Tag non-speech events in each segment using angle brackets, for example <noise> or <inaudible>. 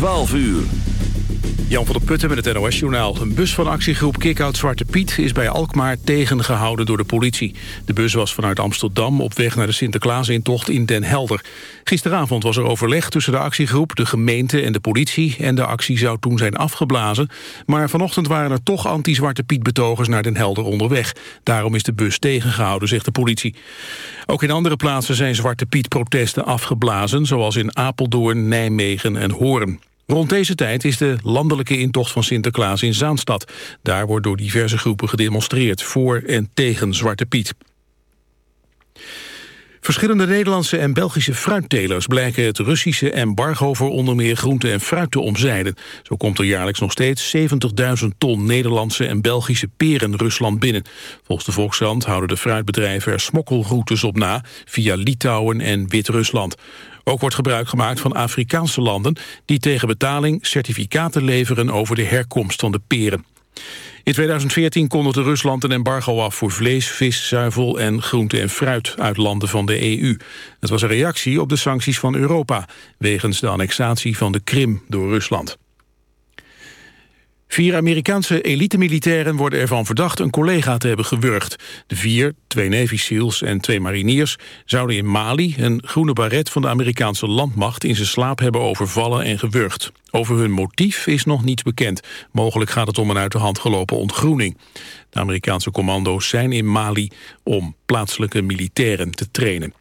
12 uur. Jan van der Putten met het NOS-journaal. Een bus van actiegroep Kickout Zwarte Piet is bij Alkmaar tegengehouden door de politie. De bus was vanuit Amsterdam op weg naar de Sinterklaasintocht in Den Helder. Gisteravond was er overleg tussen de actiegroep, de gemeente en de politie... en de actie zou toen zijn afgeblazen. Maar vanochtend waren er toch anti-Zwarte Piet-betogers naar Den Helder onderweg. Daarom is de bus tegengehouden, zegt de politie. Ook in andere plaatsen zijn Zwarte Piet-protesten afgeblazen... zoals in Apeldoorn, Nijmegen en Hoorn. Rond deze tijd is de landelijke intocht van Sinterklaas in Zaanstad. Daar wordt door diverse groepen gedemonstreerd voor en tegen Zwarte Piet. Verschillende Nederlandse en Belgische fruittelers blijken het Russische embargo voor onder meer groente en fruit te omzeilen. Zo komt er jaarlijks nog steeds 70.000 ton Nederlandse en Belgische peren Rusland binnen. Volgens de Volkskrant houden de fruitbedrijven er smokkelroutes op na via Litouwen en Wit-Rusland. Ook wordt gebruik gemaakt van Afrikaanse landen... die tegen betaling certificaten leveren over de herkomst van de peren. In 2014 kondigde Rusland een embargo af voor vlees, vis, zuivel en groente en fruit uit landen van de EU. Het was een reactie op de sancties van Europa, wegens de annexatie van de Krim door Rusland. Vier Amerikaanse elitemilitairen worden ervan verdacht een collega te hebben gewurgd. De vier, twee Navy SEALs en twee mariniers, zouden in Mali een groene baret van de Amerikaanse landmacht in zijn slaap hebben overvallen en gewurgd. Over hun motief is nog niets bekend. Mogelijk gaat het om een uit de hand gelopen ontgroening. De Amerikaanse commando's zijn in Mali om plaatselijke militairen te trainen.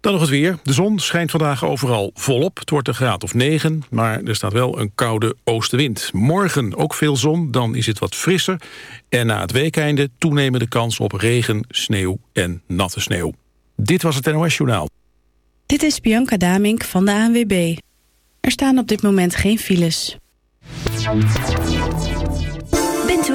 Dan nog het weer. De zon schijnt vandaag overal volop. Het wordt een graad of 9, maar er staat wel een koude oostenwind. Morgen ook veel zon, dan is het wat frisser. En na het weekeinde toenemende kans op regen, sneeuw en natte sneeuw. Dit was het NOS Journaal. Dit is Bianca Damink van de ANWB. Er staan op dit moment geen files.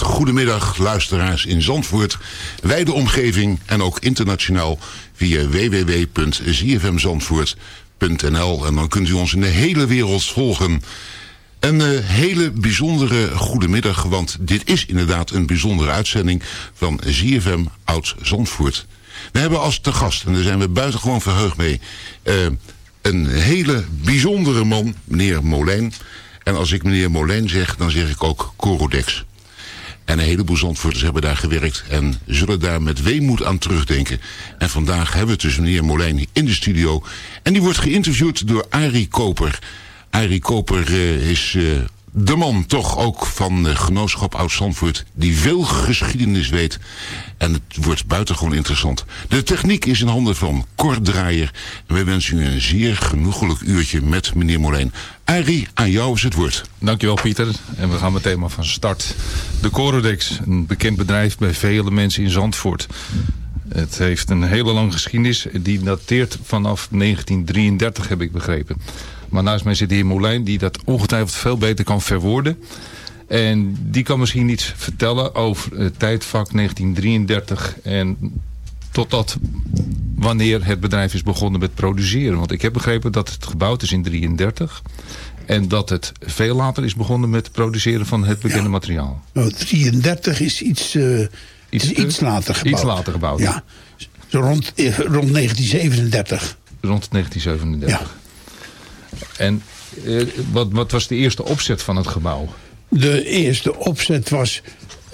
Goedemiddag luisteraars in Zandvoort, wijde omgeving en ook internationaal via www.zfmzandvoort.nl en dan kunt u ons in de hele wereld volgen. Een eh, hele bijzondere goedemiddag, want dit is inderdaad een bijzondere uitzending van ZFM Oud Zandvoort. We hebben als te gast, en daar zijn we buitengewoon verheugd mee, eh, een hele bijzondere man, meneer Molijn. En als ik meneer Molijn zeg, dan zeg ik ook Corodex. En een heleboel Zandvoorters hebben daar gewerkt en zullen daar met weemoed aan terugdenken. En vandaag hebben we dus meneer Molijn in de studio. En die wordt geïnterviewd door Arie Koper. Arie Koper eh, is eh, de man toch ook van uh, Genootschap Oud-Zandvoort... die veel geschiedenis weet. En het wordt buitengewoon interessant. De techniek is in handen van Cor Draaier. En wij wensen u een zeer genoegelijk uurtje met meneer Molijn. Arie, aan jou is het woord. Dankjewel Pieter. En we gaan meteen maar van start. De Corodex, een bekend bedrijf bij vele mensen in Zandvoort. Het heeft een hele lange geschiedenis. Die dateert vanaf 1933 heb ik begrepen. Maar naast mij zit de heer Molijn die dat ongetwijfeld veel beter kan verwoorden. En die kan misschien iets vertellen over het tijdvak 1933 en totdat wanneer het bedrijf is begonnen met produceren. Want ik heb begrepen dat het gebouwd is in 33 en dat het veel later is begonnen met het produceren van het bekende Ja. materiaal. Nou, 33 is iets, eh, is te- iets later gebouwd. Iets later gebouwd. Ja, zo rond, eh, rond 1937. Rond 1937. En eh, wat, wat was de eerste opzet van het gebouw? De eerste opzet was,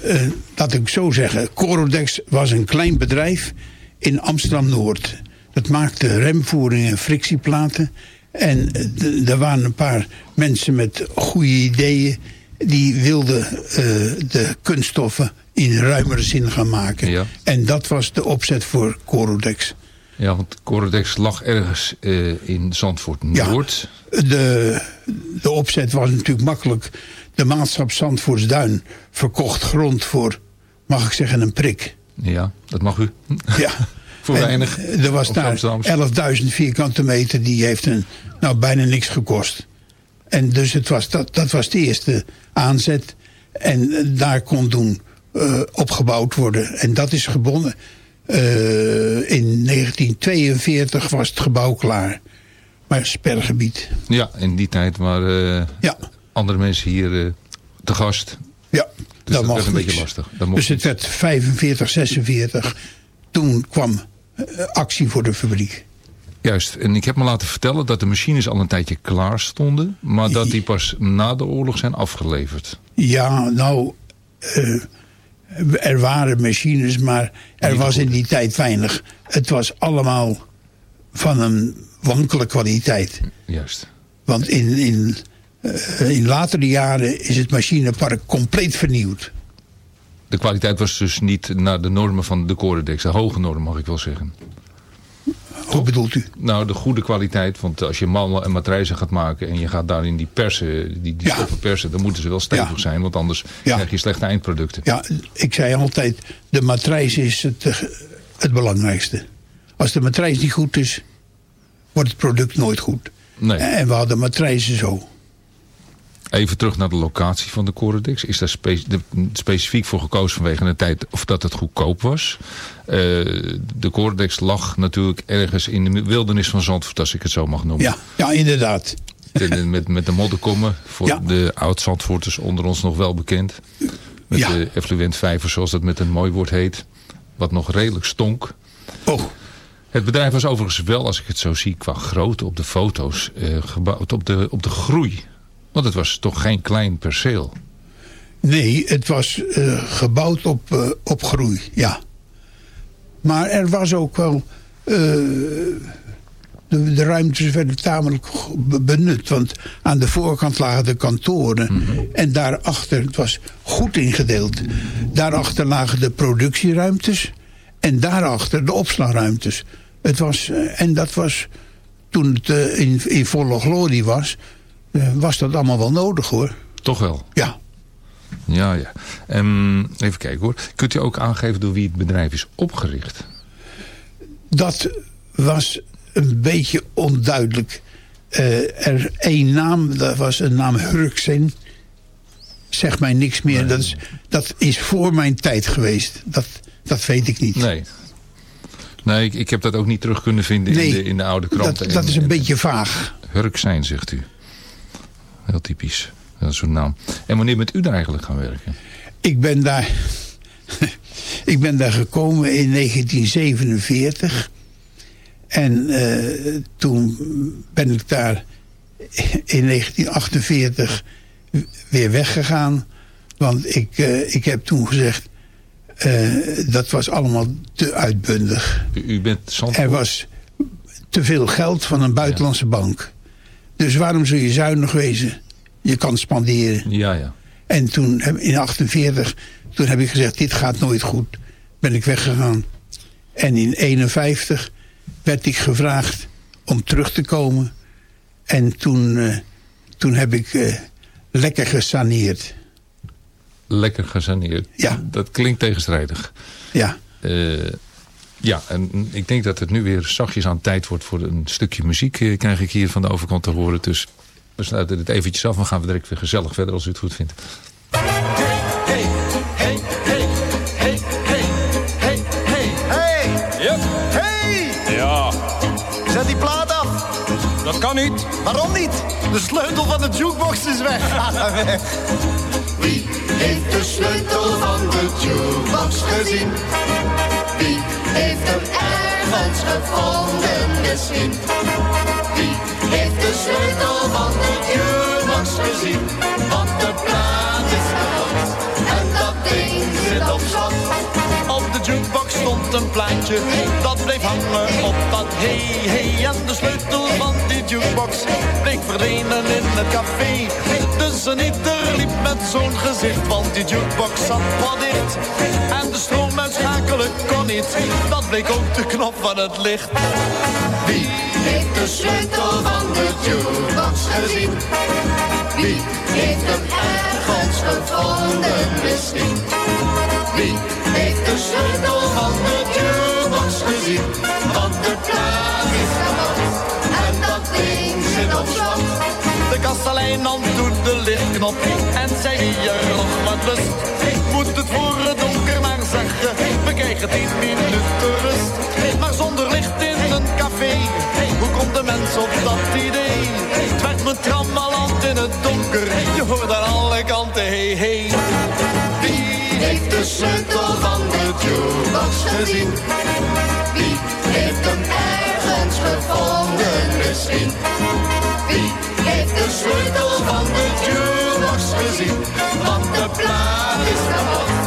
eh, laat ik zo zeggen... Corodex was een klein bedrijf in Amsterdam-Noord. Dat maakte remvoeringen en frictieplaten. En eh, er waren een paar mensen met goede ideeën... die wilden de kunststoffen in ruimere zin gaan maken. Ja. En dat was de opzet voor Corodex. Ja, want Corodex lag ergens eh, in Zandvoort Noord. De, de opzet was natuurlijk makkelijk. De maatschap Zandvoortsduin verkocht grond voor, mag ik zeggen, een prik. Ja. dat mag u. Ja. <laughs> Voor En weinig. Er was daar Amsterdams. 11.000 vierkante meter. Die heeft een, nou, bijna niks gekost. En dus het was, dat, dat was de eerste aanzet. En eh, daar kon toen eh, opgebouwd worden. En dat is gebonden. Eh, in 1942 was het gebouw klaar. Maar spergebied. Ja, in die tijd waren eh, Ja. andere mensen hier eh, te gast. Ja, Dus dat, werd een niks. beetje lastig. Dat dus het werd 45, 46. Toen kwam actie voor de fabriek. Juist, en ik heb me laten vertellen dat de machines al een tijdje klaar stonden. Maar dat die pas na de oorlog zijn afgeleverd. Ja, nou, eh, er waren machines, maar er was in die tijd weinig. Het was allemaal van een wankele kwaliteit. Juist. Want in, in, eh, in latere jaren is het machinepark compleet vernieuwd. De kwaliteit was dus niet naar de normen van de Corodex. De hoge norm mag ik wel zeggen. Hoe bedoelt u? Nou, de goede kwaliteit. Want als je mannen en matrijzen gaat maken... en je gaat daarin die persen, die, die Ja. stoffen persen... dan moeten ze wel stevig Ja. zijn. Want anders Ja. krijg je slechte eindproducten. Ja, ik zei altijd, de matrijs is het, eh, het belangrijkste. Als de matrijs niet goed is, wordt het product nooit goed. Nee. En we hadden matrijzen zo. Even terug naar de locatie van de Corodex. Is daar spe- de- specifiek voor gekozen vanwege de tijd of dat het goedkoop was? Eh, de Corodex lag natuurlijk ergens in de wildernis van Zandvoort, als ik het zo mag noemen. Ja, ja inderdaad. Ten- met, met de modderkommen, voor Ja. de oud-Zandvoorters onder ons nog wel bekend. Met Ja. de effluentvijver, zoals dat met een mooi woord heet. Wat nog redelijk stonk. Oh, Het bedrijf was overigens wel, als ik het zo zie, qua grootte op de foto's, eh, gebouwd op de, op de groei. Want het was toch geen klein perceel. nee, het was eh, gebouwd op, eh, op groei, ja. Maar er was ook wel... eh, de, de ruimtes werden tamelijk benut. Want aan de voorkant lagen de kantoren. En daarachter, het was goed ingedeeld. Daarachter lagen de productieruimtes. En daarachter de opslagruimtes. Het was, en dat was, toen het in, in volle glorie was... eh, was dat allemaal wel nodig hoor. Toch wel? Ja. Ja, ja. Ehm, even kijken hoor. Kunt u ook aangeven door wie het bedrijf is opgericht? Dat was een beetje onduidelijk. Eh, er één naam, dat was een naam Hurksen. Zeg mij niks meer. Dat, is, dat is voor mijn tijd geweest. Dat, dat weet ik niet. Nee. Nee, ik, ik heb dat ook niet terug kunnen vinden in, de, in de oude kranten. dat, is een en- beetje vaag. Hurk zijn, zegt u. Heel typisch. Dat is zo'n naam. En wanneer bent u daar eigenlijk gaan werken? Ik ben daar, <laughs> ik ben daar gekomen in 1947. En eh, toen ben ik daar in 1948 weer weggegaan. Want ik, eh, ik heb toen gezegd, eh, dat was allemaal te uitbundig. U, u bent Zandvoort. Er was te veel geld van een buitenlandse bank. Dus waarom zou je zuinig wezen? Je kan spanderen. Ja, ja. En toen in 48, toen heb ik gezegd, dit gaat nooit goed. Ben ik weggegaan. En in 51 werd ik gevraagd om terug te komen. En toen, eh, toen heb ik eh, lekker gesaneerd. Lekker gesaneerd. Ja. Dat klinkt tegenstrijdig. Ja, Eh, ja, en ik denk dat het nu weer zachtjes aan tijd wordt voor een stukje muziek. eh, krijg ik hier van de overkant te horen. Dus we sluiten dit eventjes af en gaan we direct weer gezellig verder als u het goed vindt. Hey! Hey! Ja, Zet die plaat af. dat kan niet. Waarom niet? De sleutel van de jukebox is weg. Wie heeft de sleutel van de jukebox gezien? Wie heeft hem ergens gevonden misschien? Wie heeft de sleutel van de jukebox gezien? Want de plaat is kapot en dat ding zit op slot. Op de jukebox stond een plaatje, dat bleef hangen op dat hey hey. En de sleutel van die jukebox bleek verdwenen in het café. Dus een liep met zo'n gezicht, want die jukebox zat wat. En de stroom uitschakelen kon niet, dat bleek ook de knop van het licht. Wie heeft de sleutel van de jukebox gezien? Wie heeft hem ergens gevonden misschien? Wie heeft de sleutel van de jukebox gezien? Want de plaat is kapot en dat ding zit op slot. De kastelein nam toen de lichtknop en zei wie er nog wat lust. Krijgen tien minuten rust. Maar zonder licht in een café, hoe komt de mens op dat idee? Het werd me trammeland in het donker, je hoort aan alle kanten hey. Wie heeft de sleutel van de jukebox gezien? Wie heeft hem ergens gevonden misschien? Wie heeft de sleutel van de jukebox gezien? Want de plaat is kapot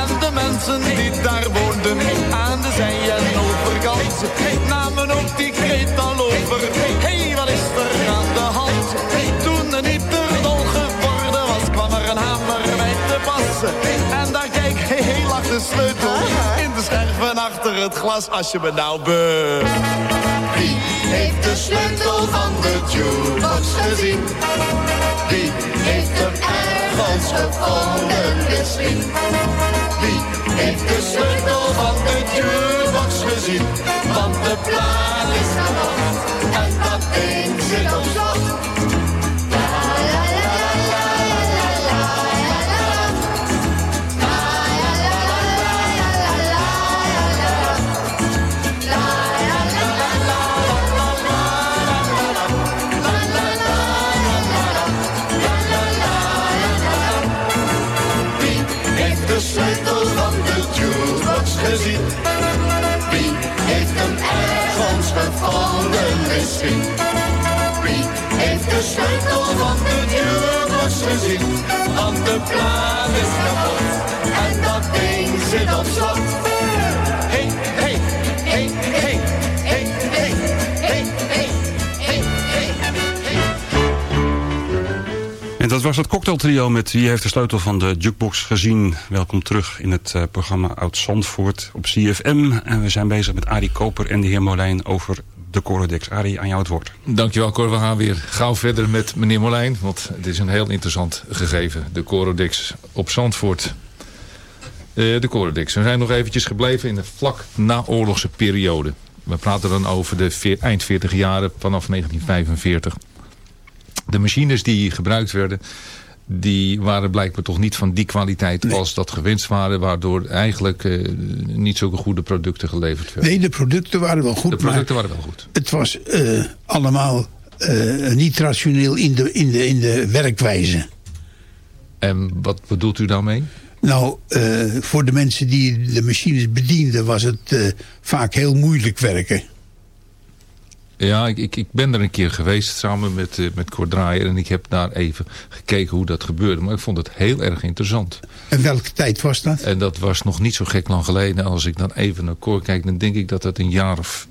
en de mensen die daar woonden aan de zij- en overkant namen ook die kreet al over. hey, wat is er aan de hand? Toen een ieder dol geworden was, kwam er een hamer bij te passen. En daar kijk, hey, hey, lag de sleutel in de scherven achter het glas. Als je me nou be... Wie heeft de sleutel van de jukebox gezien? Wie heeft hem ergens gevonden misschien? Wie heeft de sleutel van de jukebox gezien? Want de plaat is kapot en dat ding zit op gezien? Wie heeft hem ergens gevonden misschien? Wie heeft de sleutel van de jukebox gezien? Want de plaat is kapot en dat ding zit op slot. Was het cocktailtrio met Wie heeft de sleutel van de jukebox gezien. Welkom terug in het eh, programma Oud Zandvoort op CFM. En we zijn bezig met Arie Koper en de heer Molijn over de Corodex. Arie, aan jou het woord. Dankjewel Cor. We gaan weer gauw verder met meneer Molijn. Want het is een heel interessant gegeven. De Corodex op Zandvoort. Eh, de Corodex. We zijn nog eventjes gebleven in de vlak naoorlogse periode. We praten dan over de eind 40 jaren vanaf 1945. De machines die gebruikt werden, die waren blijkbaar toch niet van die kwaliteit als dat gewenst waren. Waardoor eigenlijk eh, niet zulke goede producten geleverd werden. Nee, de producten waren wel goed, De producten waren wel goed. het was eh, allemaal eh, niet rationeel in de, in, de, in de werkwijze. En wat bedoelt u daarmee? Nou, voor de mensen die de machines bedienden was het vaak heel moeilijk werken. Ja, ik, ik, ik ben er een keer geweest samen met, eh, met Cor Draaier. En ik heb daar even gekeken hoe dat gebeurde. Maar ik vond het heel erg interessant. En welke tijd was dat? En dat was nog niet zo gek lang geleden. Als ik dan even naar Cor kijk, dan denk ik dat dat een jaar of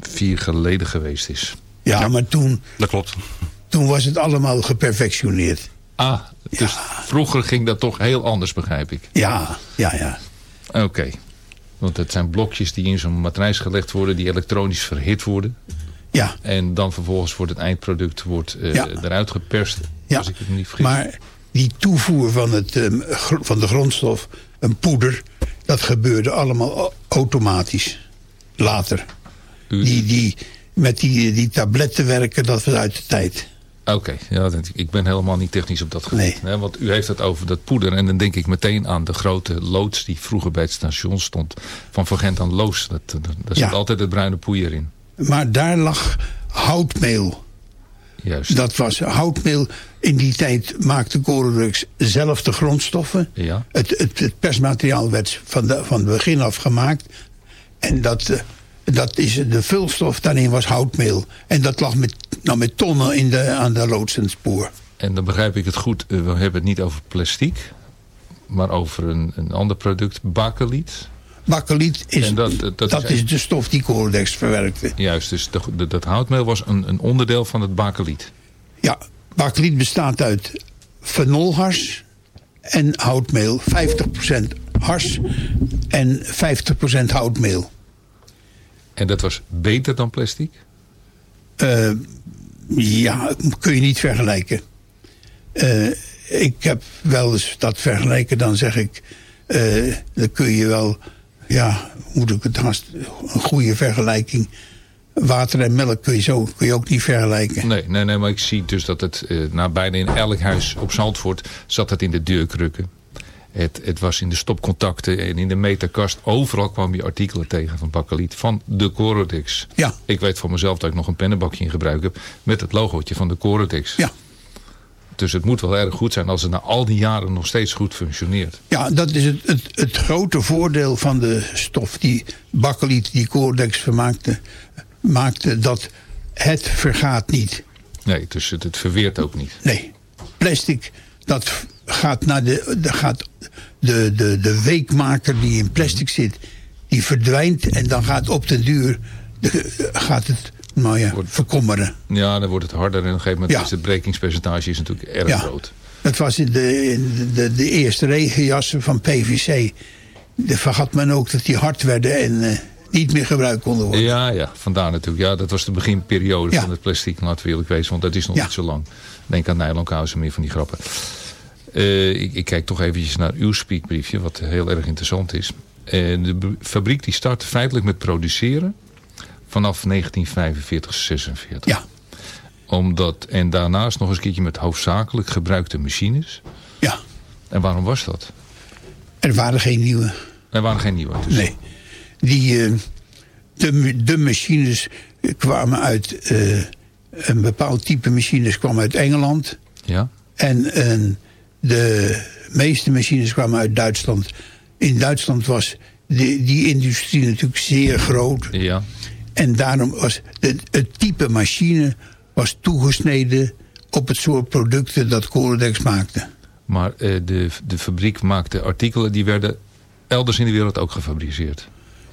vier geleden geweest is. Ja, maar toen, Dat klopt. toen was het allemaal geperfectioneerd. Ah, dus vroeger ging dat toch heel anders, begrijp ik. Ja, ja, ja. Oké. Want het zijn blokjes die in zo'n matrijs gelegd worden, die elektronisch verhit worden. Ja. En dan vervolgens wordt het eindproduct wordt, eh, Ja. eruit geperst. Ja, Als ik het niet vergis. Maar die toevoer van, het, ehm, van de grondstof, een poeder... dat gebeurde allemaal au- automatisch. Later. Die, die, met die, die tabletten werken, dat was uit de tijd. Oké, ja, ik ben helemaal niet technisch op dat gebied. Hè, want u heeft het over dat poeder. En dan denk ik meteen aan de grote loods die vroeger bij het station stond. Van Van Gent aan Loos. Dat, dat, daar zit altijd het bruine poeier in. Maar daar lag houtmeel. Juist. Dat was houtmeel. In die tijd maakte Corolux zelf de grondstoffen. Ja. Het, het, het persmateriaal werd van, de, van het begin af gemaakt. En dat, eh, dat is de vulstof daarin was houtmeel. En dat lag met, nou, met tonnen in de, aan de loods en dan begrijp ik het goed. eh, We hebben het niet over plastiek. Maar over een, een ander product. Bakeliet. Bakkeliet is, En dat, dat- dat is is de stof die Corodex verwerkte. Juist, dus de, de- dat houtmeel was een, een onderdeel van het bakeliet. Ja, bakkeliet bestaat uit fenolhars en houtmeel. 50% hars en 50% houtmeel. En dat was beter dan plastic? Eh, ja, kun je niet vergelijken. Eh, ik heb wel eens dat vergelijken, dan zeg ik... eh, dan kun je wel, ja, hoe moet ik het haast... een goede vergelijking... Water en melk kun je, zo, kun je ook niet vergelijken. Nee, nee, nee, maar ik zie dus dat het nou, bijna in elk huis op Zandvoort zat het in de deurkrukken. Het, het was in de stopcontacten en in de meterkast. Overal kwam je artikelen tegen van Bakkeliet van de Corodex. Ja. Ik weet van mezelf dat ik nog een pennenbakje in gebruik heb met het logootje van de Corodex. Ja. Dus het moet wel erg goed zijn als het na al die jaren nog steeds goed functioneert. Ja, dat is het, het, het grote voordeel van de stof die bakkeliet, die Cordex vermaakte, maakte dat het vergaat niet. Nee, dus het, het verweert ook niet. Nee, plastic, dat gaat naar de, de, gaat de, de, de weekmaker die in plastic zit, die verdwijnt en dan gaat op den duur de, gaat het nou ja, verkommeren. Ja, dan wordt het harder en op een gegeven moment Ja. is het brekingspercentage is natuurlijk erg Ja. groot. Dat was in de, in de, de eerste regenjassen van PVC. Daar vergat men ook dat die hard werden en eh, niet meer gebruikt konden worden. Ja, ja, vandaar natuurlijk. Ja, dat was de beginperiode Ja. van het plastic, laten we eerlijk wezen. Want dat is nog niet zo lang. Denk aan nylonkousen, meer van die grappen. Eh, ik, ik kijk toch eventjes naar uw speakbriefje, wat heel erg interessant is. Eh, de fabriek die startte feitelijk met produceren vanaf 1945, 46. Ja. Omdat, en daarnaast nog eens een keertje met hoofdzakelijk gebruikte machines. Ja. En waarom was dat? Er waren geen nieuwe. Er waren geen nieuwe. Dus Nee. Die, eh, de, de machines kwamen uit... een bepaald type machines kwam uit Engeland. Ja? En eh, de meeste machines kwamen uit Duitsland. In Duitsland was die, die industrie natuurlijk zeer groot. Ja. En daarom was het, het type machine was toegesneden op het soort producten dat Corodex maakte. Maar eh, de, de fabriek maakte artikelen die werden elders in de wereld ook gefabriceerd.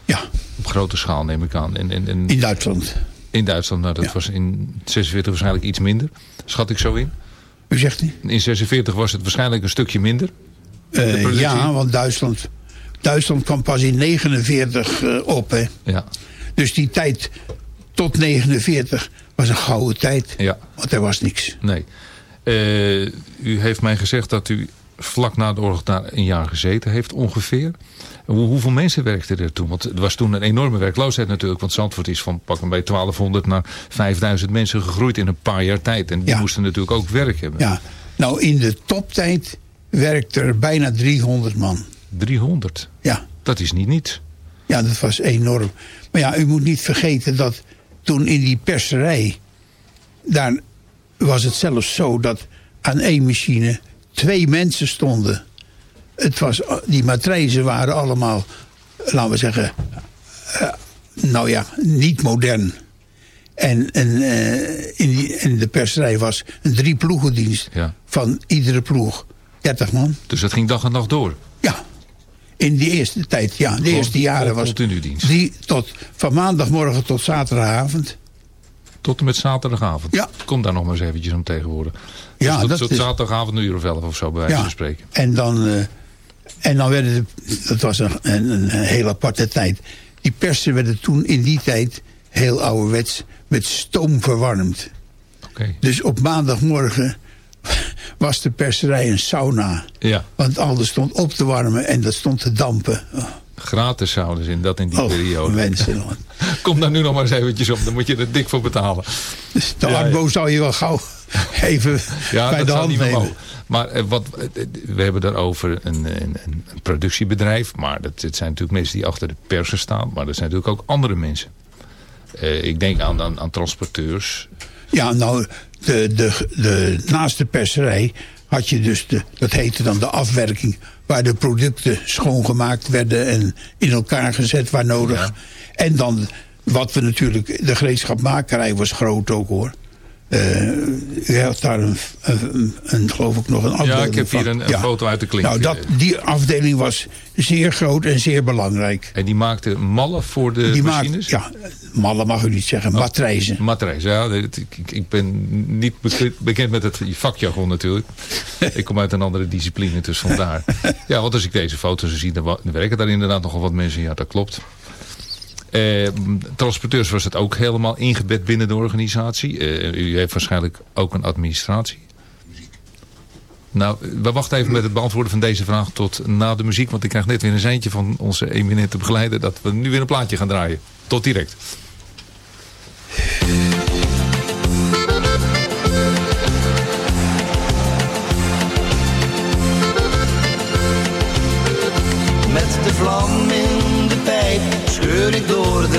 Ja. Op grote schaal neem ik aan. En, en, en In Duitsland. in Duitsland, nou, dat was in 46 waarschijnlijk iets minder. Schat ik zo in? U zegt u? In 46 was het waarschijnlijk een stukje minder. Eh, ja, want Duitsland, Duitsland kwam pas in 49 eh, op. Hè. Ja. Dus die tijd tot 49 was een gouden tijd. Ja. Want er was niks. Nee. Eh, u heeft mij gezegd dat u vlak na de oorlog daar een jaar gezeten heeft ongeveer. Hoe, hoeveel mensen werkten er toen? Want er was toen een enorme werkloosheid natuurlijk. Want Zandvoort is van pak een bij 1200 naar 5000 mensen gegroeid in een paar jaar tijd. En die Ja. moesten natuurlijk ook werk hebben. Ja. Nou, in de toptijd werkte er bijna 300 man. 300? Ja. Dat is niet niets. Ja, dat was enorm. Maar ja, u moet niet vergeten dat toen in die perserij... daar was het zelfs zo dat aan één machine twee mensen stonden. Het was, die matrijzen waren allemaal, laten we zeggen... eh, nou ja, niet modern. En, en eh, in, die, in de perserij was een drie ploegendienst Ja. van iedere ploeg. 30 man. Dus dat ging dag en nacht door. Ja, in die eerste tijd, ja. De eerste jaren was dienst. Die tot, van maandagmorgen tot zaterdagavond. Tot en met zaterdagavond. Ja. Kom daar nog maar eens eventjes om tegenwoordig. Ja, dus tot, dat tot is- zaterdagavond een uur of elf of zo, bij wijze Ja. van spreken. En dan, eh, en dan werden de, dat was een, een, een heel aparte tijd. Die persen werden toen in die tijd heel ouderwets met stoom verwarmd. Oké. Dus op maandagmorgen was de perserij een sauna. Ja, Want alles stond op te warmen en dat stond te dampen. Oh, gratis zouden ze in dat in die oh, periode. mensen. <laughs> Kom daar nu nog maar eens eventjes op, dan moet je er dik voor betalen. Dus de Ja, zou je wel gauw even Ja, bij de hand nemen. mogen. Maar eh, wat, eh, we hebben daarover een, een, een, productiebedrijf. Maar dat, het zijn natuurlijk mensen die achter de persen staan. Maar er zijn natuurlijk ook andere mensen. Eh, ik denk aan, aan, aan transporteurs. Ja, nou, de, de, de, naast de perserij had je dus, de, dat heette dan de afwerking... waar de producten schoongemaakt werden en in elkaar gezet waar nodig. Ja. En dan, wat we natuurlijk, de gereedschapmakerij was groot ook hoor. Eh, u had daar een, een, een, geloof ik nog een afdeling Ja, ik heb hier een, foto uit de klink. Nou, dat, die afdeling was zeer groot en zeer belangrijk. En die maakte mallen voor de die machines? ja, mallen mag u niet zeggen, matrijzen. Matrijs, ja. Ik, ik, ben niet beke- bekend met het vakjargon natuurlijk. <laughs> ik kom uit een andere discipline, dus vandaar. Ja, want als ik deze foto's zie, dan werken daar inderdaad nogal wat mensen. Ja, dat klopt. Eh, transporteurs was het ook helemaal ingebed binnen de organisatie. Eh, u heeft waarschijnlijk ook een administratie. Nou, we wachten even met het beantwoorden van deze vraag tot na de muziek. Want ik krijg net weer een seintje van onze eminente begeleider... dat we nu weer een plaatje gaan draaien. Tot direct.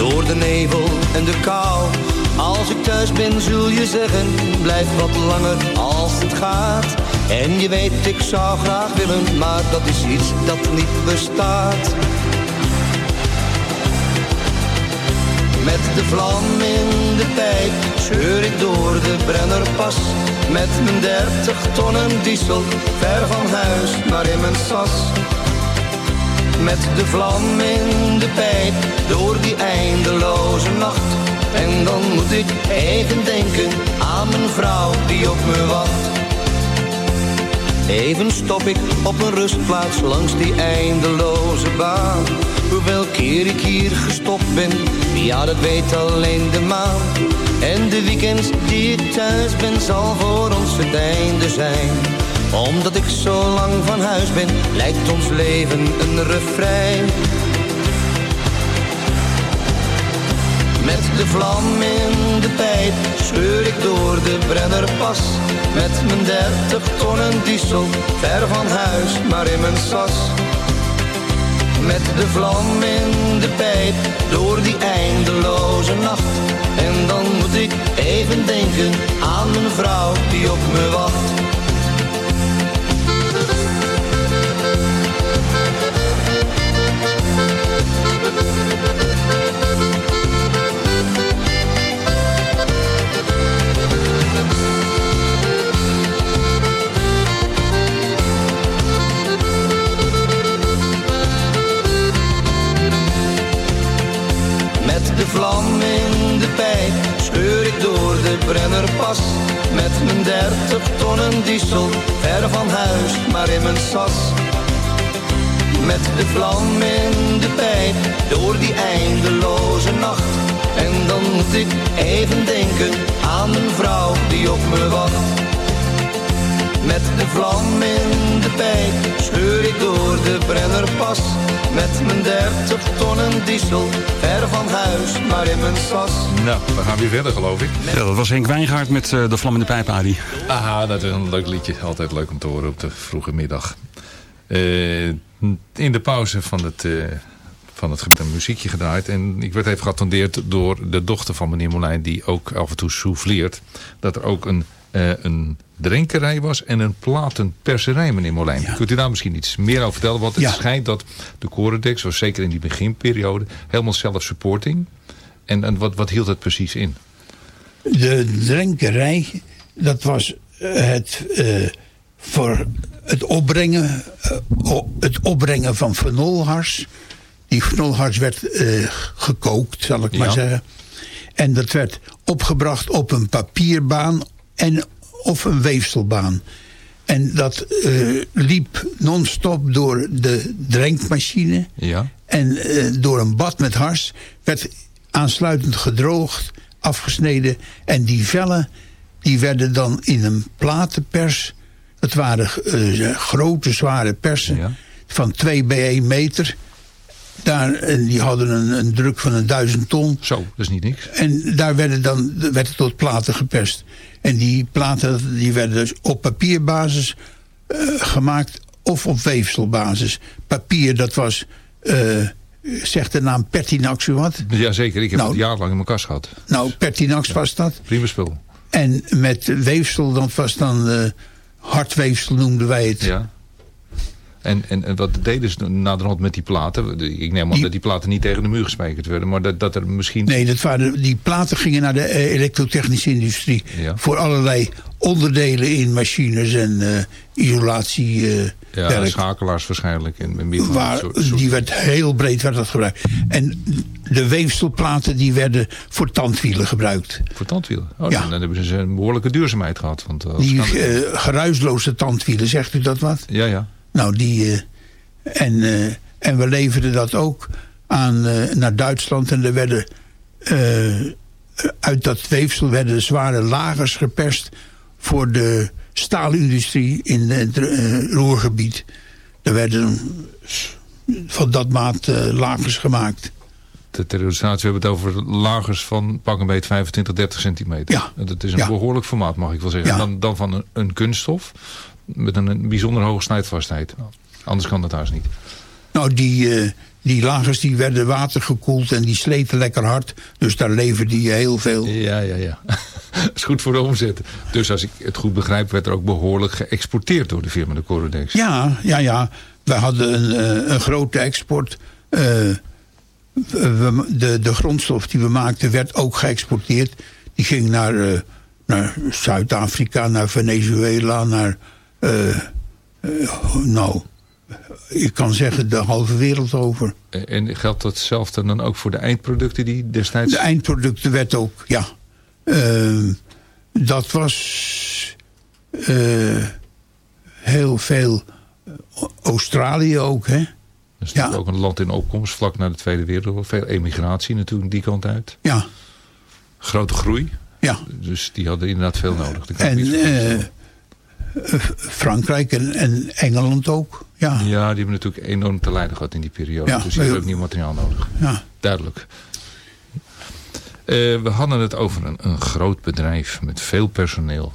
door de nevel en de kou. Als ik thuis ben zul je zeggen, blijf wat langer als het gaat. En je weet, ik zou graag willen, maar dat is iets dat niet bestaat. Met de vlam in de pijp scheur ik door de Brennerpas. Met mijn dertig tonnen diesel, ver van huis, maar in mijn sas. Met de vlam in de pijp, door die eindeloze nacht. En dan moet ik even denken aan mijn vrouw die op me wacht. Even stop ik op een rustplaats langs die eindeloze baan. Hoeveel keer ik hier gestopt ben, ja dat weet alleen de maan. En de weekends die ik thuis ben, zal voor ons het einde zijn. Omdat ik zo lang van huis ben, lijkt ons leven een refrein. Met de vlam in de pijp scheur ik door de Brennerpas. Met mijn dertig tonnen diesel, ver van huis, maar in mijn sas. Met de vlam in de pijp, door die eindeloze nacht. En dan moet ik even denken aan mijn vrouw die op me wacht. Mijn sas. Met de vlam in de pijp, door die eindeloze nacht. En dan moet ik even denken aan een vrouw die op me wacht. Met de vlam in de pijp scheur ik door de Brennerpas. Met mijn dertig tonnen diesel, ver van huis, maar in mijn sas. Nou, we gaan weer verder geloof ik. Ja, dat was Henk Wijngaard met eh, de vlam in de pijp, Adi. Aha, dat is een leuk liedje. Altijd leuk om te horen op de vroege middag. Eh, in de pauze van het, eh, van het gebied een muziekje gedraaid. En ik werd even geattendeerd door de dochter van meneer Molijn... die ook af en toe souffleert. Dat er ook een, eh, een drinkerij was en een platenperserij, meneer Molijn. Kunt u daar misschien iets meer over vertellen? Want het Ja. schijnt dat de Corendex, was zeker in die beginperiode... helemaal self-supporting. En, en wat, wat hield het precies in? De drinkerij, dat was eh, het, eh, voor het opbrengen, het opbrengen van fenolhars. Die fenolhars werd eh, gekookt, zal ik maar zeggen. En dat werd opgebracht op een papierbaan en of een weefselbaan. En dat eh, liep non-stop door de drinkmachine. Ja. En eh, door een bad met hars werd aansluitend gedroogd, afgesneden. En die vellen die werden dan in een platenpers. Dat waren grote, zware persen van 2 bij 1 meter. Daar, en die hadden een, een druk van een duizend ton. Zo, dat is niet niks. En daar werden dan werd het tot platen geperst. En die platen die werden dus op papierbasis eh, gemaakt of op weefselbasis. Papier, dat was, eh, zegt de naam Pertinax u wat? Jazeker, ik heb Nou. het jarenlang in mijn kast gehad. Nou, Pertinax was dat. Prima spul. En met weefsel, dat was dan eh hardweefsel noemden wij het. Ja. En, en, en wat deden ze naderhand met die platen? Ik neem aan dat die platen niet tegen de muur gespijkerd werden. Maar dat, dat er misschien... Nee, dat waren, die platen gingen naar de eh, elektrotechnische industrie. Ja. Voor allerlei onderdelen in machines en eh isolatie. eh, ja, werk. schakelaars waarschijnlijk. En, Waar, dat soort, soort- die werd heel breed werd dat gebruikt. En de weefselplaten die werden voor tandwielen gebruikt. Voor tandwielen? Oh, Ja. dan, dan hebben ze een behoorlijke duurzaamheid gehad. Want, Die geruisloze tandwielen, zegt u dat wat? ja, ja. Nou, die... eh, en, eh, en we leverden dat ook aan, eh, naar Duitsland. En er werden... uit dat weefsel werden zware lagers geperst... voor de staalindustrie in het Roergebied. Er werden van dat maat lagers gemaakt. De ter illustratie, we hebben het over lagers van pak een beet 25, 30 centimeter. Ja. Dat is een Ja. behoorlijk formaat, mag ik wel zeggen. Ja. Dan, dan van een, een kunststof met een, bijzonder hoge snijdvastheid. Anders kan dat haast niet. Nou, die, eh, die lagers die werden watergekoeld en die sleten lekker hard. Dus daar leverde je heel veel. Ja, ja, ja. Dat <laughs> is goed voor de omzet. Dus als ik het goed begrijp, werd er ook behoorlijk geëxporteerd door de firma de Corodex. Ja, ja, ja. We hadden een, eh, een grote export. Eh, we- de, de grondstof die we maakten werd ook geëxporteerd. Die ging naar, eh, naar Zuid-Afrika, naar Venezuela, naar... eh, eh, nou, ik kan zeggen de halve wereld over. En geldt datzelfde dan ook voor de eindproducten die destijds... De eindproducten werd ook, ja. Ehm, dat was eh, heel veel Australië ook, hè? Dat is natuurlijk ook een land in opkomst, vlak na de Tweede Wereldoorlog. Veel emigratie natuurlijk die kant uit. Ja. Grote groei. Ja. Dus die hadden inderdaad veel nodig. En iets van eh, eh, Frankrijk en, en Engeland ook. Ja, Ja, die hebben natuurlijk enorm te lijden gehad in die periode. Ja, dus die hebben ook nieuw materiaal nodig. ja. Duidelijk. Eh, we hadden het over een, een groot bedrijf met veel personeel.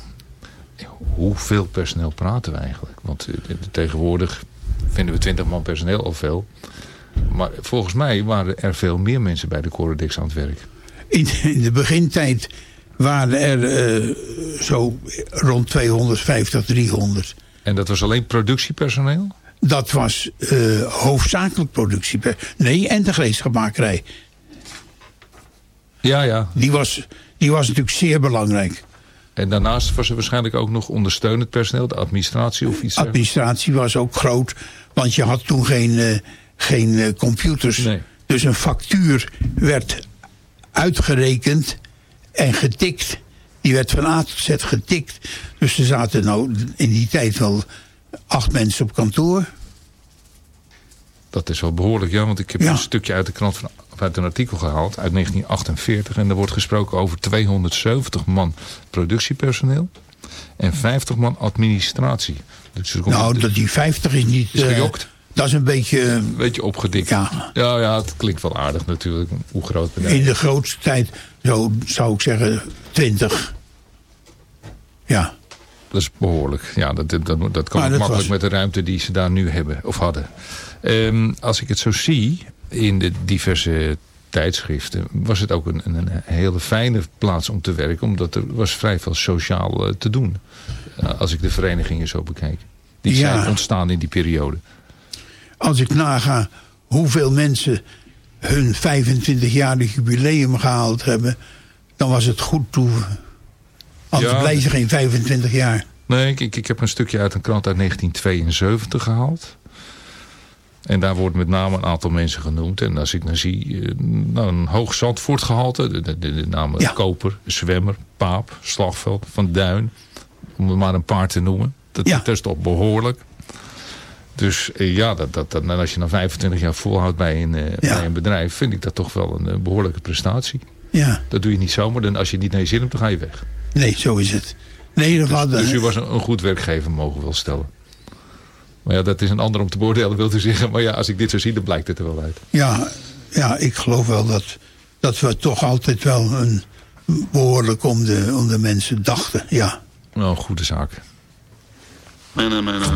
Hoeveel personeel praten we eigenlijk? Want eh, tegenwoordig vinden we 20 man personeel al veel. Maar volgens mij waren er veel meer mensen bij de Corodix aan het werk. In, in de begintijd waren er eh, zo rond 250, 300. En dat was alleen productiepersoneel? Dat was eh, hoofdzakelijk productie. Nee, en de gereedschapmakerij. Ja, ja. Die was, die was natuurlijk zeer belangrijk. En daarnaast was er waarschijnlijk ook nog ondersteunend personeel, de administratie of iets. Administratie was ook groot, want je had toen geen, eh, geen computers. Dus een factuur werd uitgerekend en getikt Die werd van A tot Z getikt. Dus er zaten nou in die tijd wel acht mensen op kantoor. Dat is wel behoorlijk, ja. Want ik heb Ja. een stukje uit de krant van, uit een artikel gehaald uit 1948. En er wordt gesproken over 270 man productiepersoneel. En 50 man administratie. Dus Nou, dat die 50 is niet... Is eh, gejokt. dat is een beetje... eh, Een beetje opgedikt. Ja. ja, ja, het klinkt wel aardig natuurlijk. Hoe groot bedrijf. in de grootste tijd, zo zou ik zeggen, 20. Ja. Dat is behoorlijk. Ja, dat, dat, dat, kan makkelijk was- met de ruimte die ze daar nu hebben of hadden. Ehm, als ik het zo zie in de diverse tijdschriften... was het ook een, een, een hele fijne plaats om te werken... omdat er was vrij veel sociaal eh, te doen. Eh, als ik de verenigingen zo bekijk. Die Ja. zijn ontstaan in die periode. Als ik naga hoeveel mensen hun 25-jarig jubileum gehaald hebben... dan was het goed toe. Anders Ja. blijven ze geen 25 jaar. Nee, ik, ik, heb een stukje uit een krant uit 1972 gehaald. En daar wordt met name een aantal mensen genoemd. En als ik dan zie, eh, nou, een hoog Zandvoortgehalte. De, de, de, de namen Ja. Koper, Zwemmer, Paap, Slagveld, Van Duin. Om er maar een paar te noemen. Dat, Ja. dat is toch behoorlijk. Dus eh, ja, dat, dat, dat, en als je dan 25 jaar volhoudt bij een, eh, Ja. bij een bedrijf... vind ik dat toch wel een, eh, behoorlijke prestatie. Ja, Dat doe je niet zomaar. Dan als je niet naar je zin hebt, dan ga je weg. nee, zo is het. Nee, dat Dus, dus u was een, een goed werkgever, mogen we wel stellen. Maar ja, dat is een ander om te beoordelen, wilt u zeggen. Maar ja, als ik dit zo zie, dan blijkt het er wel uit. ja, ja, ik geloof wel dat, dat we toch altijd wel een behoorlijk om de, om de mensen dachten. Ja. Nou, een goede zaak. Mana mana.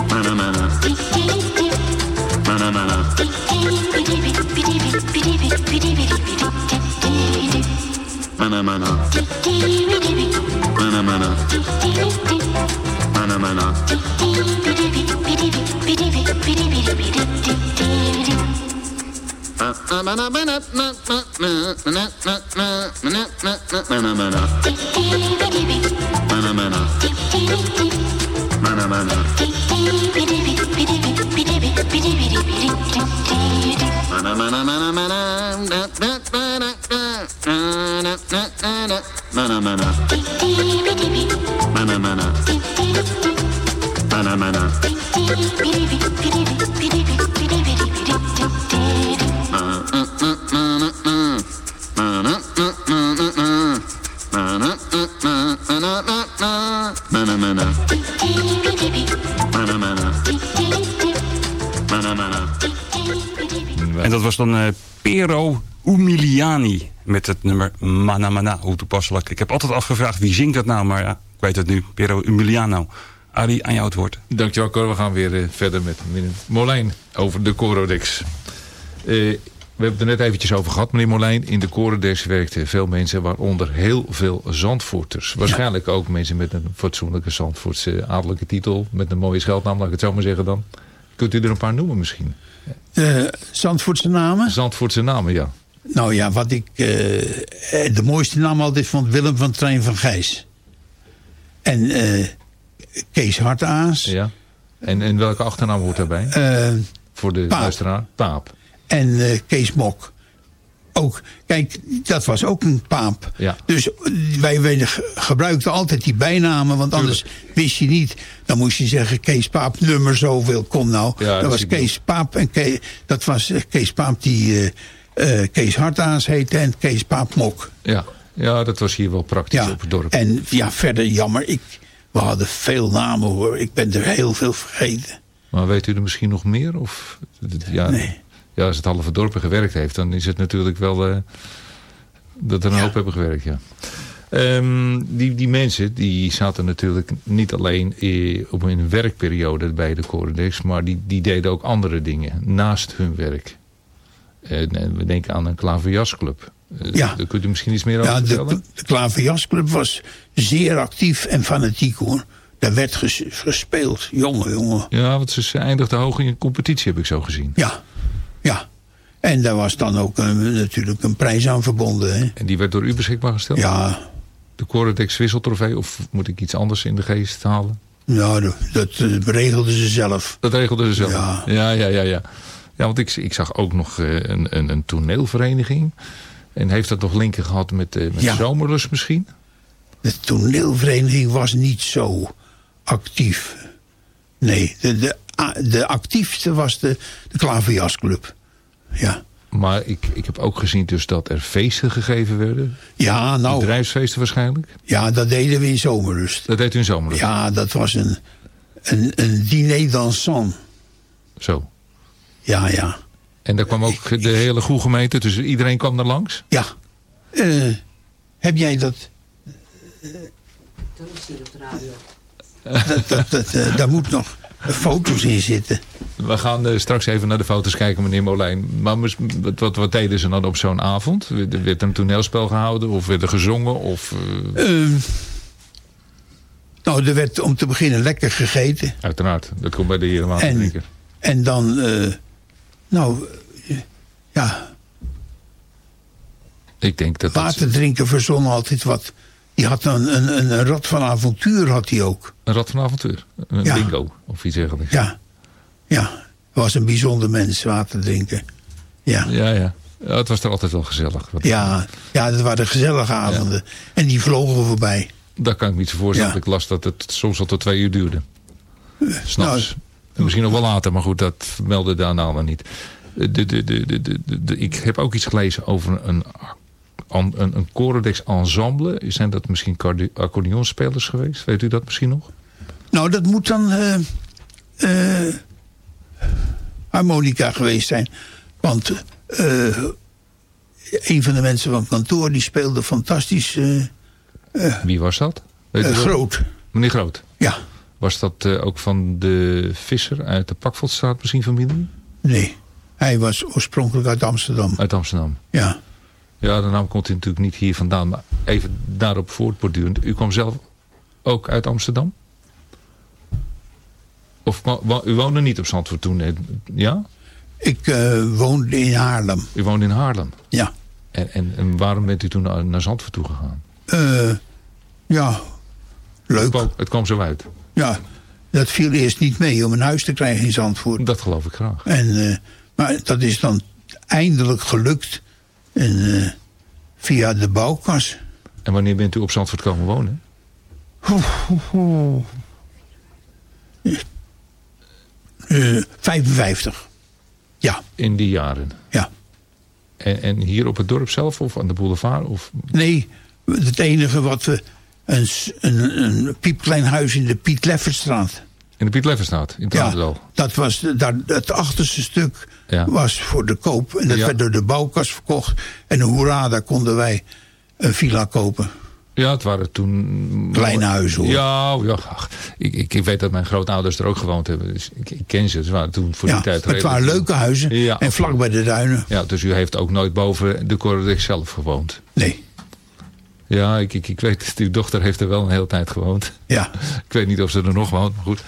Manamana. Manamana. Manamana. Manamana. Manamana. no, no. Met het nummer Mana Mana. Hoe toepasselijk. Ik heb altijd afgevraagd wie zingt dat nou, maar ja, ik weet het nu. Pero Umiliano. Arie, aan jou het woord. Dankjewel Cor. We gaan weer eh, verder met meneer Molijn over de Corodex. Eh, we hebben het er net eventjes over gehad, meneer Molijn. In de Corodex werkten veel mensen, waaronder heel veel Zandvoorters. Waarschijnlijk ook mensen met een fatsoenlijke Zandvoortse adellijke titel. Met een mooie scheldnaam, laat ik het zo maar zeggen dan. Kunt u er een paar noemen misschien? De Zandvoortse namen? Zandvoortse namen, ja. Nou ja, wat ik... eh, eh, de mooiste naam altijd vond Willem van Trein van Gijs. En eh, Kees Hartaas. ja. En, en welke achternaam hoort daarbij? Voor de Paap. luisteraar? Paap. en Kees Mok. Ook, kijk, dat was ook een paap. Ja. Dus wij, wij ge- gebruikten altijd die bijnamen, want anders wist je niet. Dan moest je zeggen, Kees Paap, nummer zoveel, kom nou. Ja, dat dat was Kees Paap en Kees, dat was Kees Paap die eh, Kees Hartaas heette en Kees Paap Mok. Ja. Ja, dat was hier wel praktisch Ja, op het dorp. en ja, verder jammer. Ik, we hadden veel namen hoor. Ik ben er heel veel vergeten. Maar weet u er misschien nog meer? Of, ja, ja, als het halve dorp er gewerkt heeft, dan is het natuurlijk wel eh, dat er een hoop hebben gewerkt. Ja. Ehm, die, die mensen die zaten natuurlijk niet alleen eh, op hun werkperiode bij de Corodex, maar die, die deden ook andere dingen naast hun werk. We denken aan een klaverjasclub. Eh, Ja. Daar kunt u misschien iets meer over Ja, de, vertellen? de Klaverjasclub was zeer actief en fanatiek hoor. Daar werd ges- gespeeld. Jongen, jongen. Ja, want ze eindigde hoog in een competitie, heb ik zo gezien. Ja, ja. En daar was dan ook een, natuurlijk een prijs aan verbonden. Hè? En die werd door u beschikbaar gesteld? Ja. De Corodex wisseltrofee, of moet ik iets anders in de geest halen? Nou, dat, dat eh, regelden ze zelf. Dat regelden ze zelf? Ja. Ja, ja, ja. ja. Ja want ik, ik zag ook nog eh, een, een, een toneelvereniging. En heeft dat nog linken gehad met, eh met Ja. Zomerlust misschien? De toneelvereniging was niet zo actief. Nee, de, de, de actiefste was de, de Klaverjasclub. Ja. Maar ik, ik heb ook gezien dus dat er feesten gegeven werden. Ja, nou. Bedrijfsfeesten waarschijnlijk. Ja, dat deden we in Zomerlust. Dat deed u in Zomerlust? Ja, dat was een, een, een diner dansant. Zo. Ja, ja. En daar kwam ook de hele goede gemeente, dus iedereen kwam er langs? Ja. Eh, heb jij dat... dat, dat, dat, eh, daar moet nog foto's in zitten. We gaan eh, straks even naar de foto's kijken, meneer Molijn. Maar wat, wat, wat deden ze dan op zo'n avond? Werd werd er een toneelspel gehouden? Of werd er gezongen? Of, eh, Ehm, nou, er werd om te beginnen lekker gegeten. Uiteraard, dat komt bij de heren En, en dan, eh, nou, eh, ja, Ik denk dat dat water drinken verzon altijd wat. Die had een, een, een, rad van avontuur, had hij ook. een rad van avontuur. Een Ja. bingo, of iets dergelijks. Ja, ja. Was een bijzonder mens, water drinken. Ja. Ja, ja. Ja, het was er altijd wel gezellig. Ja, ja, dat waren gezellige avonden. En die vlogen voorbij. Daar kan ik me iets voor voorstellen. Ja. Ik las dat het soms al tot twee uur duurde. S'nachts. nou, En misschien nog wel later, maar goed, dat meldde daarna allemaal niet. De, de, de, de, ik heb ook iets gelezen over een, een, een, Corodex ensemble. Zijn dat misschien accordeonspelers geweest? Weet u dat misschien nog? Nou, dat moet dan eh, eh, harmonica geweest zijn. Want eh, een van de mensen van het kantoor die speelde fantastisch eh, Wie was dat? Weet u eh, dat? groot. Meneer Groot. Ja. Was dat eh, ook van de visser uit de Pakveldstraat misschien familie? Nee, hij was oorspronkelijk uit Amsterdam. Uit Amsterdam. Ja. Ja, de naam komt natuurlijk niet hier vandaan. Maar even daarop voortbordurend. U kwam zelf ook uit Amsterdam? Of u woonde niet op Zandvoort toen? Ja? Ik eh, woonde in Haarlem. U woonde in Haarlem? Ja. En, en, en waarom bent u toen naar, naar Zandvoort toe gegaan? Eh, ja, leuk. Het kwam, het kwam zo uit. Ja, dat viel eerst niet mee om een huis te krijgen in Zandvoort. Dat geloof ik graag. En, eh, maar dat is dan eindelijk gelukt. En, eh, via de bouwkas. En wanneer bent u op Zandvoort komen wonen? Eh, 55. Ja. In die jaren? Ja. En, en hier op het dorp zelf of aan de boulevard? Of... Nee, het enige wat we... Een, een, een piepklein huis in de Piet Leffertstraat. In de Piet Lefferstraat, in Ja, Traandel. dat was de- daar, het achterste stuk Ja. was voor de koop. En dat Ja. werd door de bouwkas verkocht. En hoera, daar konden wij een villa kopen. Ja, het waren toen... Kleine huizen, hoor. Ja, ja ach, ik, ik, ik weet dat mijn grootouders er ook gewoond hebben. Dus ik, ik ken ze. Ze waren toen voor Ja, die tijd het waren leuke huizen. Ja. En vlak bij de duinen. Ja, dus u heeft ook nooit boven de Corodex zelf gewoond? Nee. Ja, ik, ik, ik weet, <laughs> uw dochter heeft er wel een hele tijd gewoond. Ja. <laughs> Ik weet niet of ze er nog woont, maar goed.